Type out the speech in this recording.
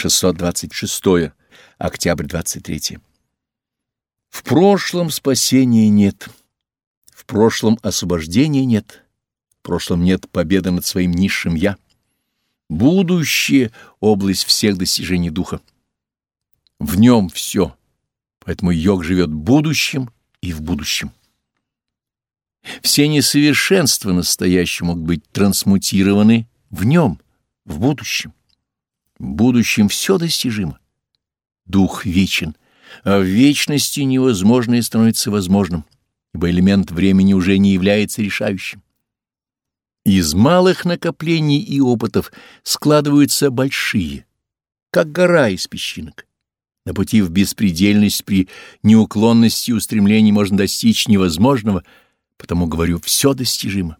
626. Октябрь 23. В прошлом спасения нет, в прошлом освобождения нет, в прошлом нет победы над своим низшим «я». Будущее — область всех достижений духа. В нем все, поэтому йог живет будущим и в будущем. Все несовершенства настоящего могут быть трансмутированы в нем, в будущем. Будущем все достижимо. Дух вечен, а в вечности невозможное становится возможным, ибо элемент времени уже не является решающим. Из малых накоплений и опытов складываются большие, как гора из песчинок. На пути в беспредельность при неуклонности устремлений можно достичь невозможного — Потому говорю, все достижимо.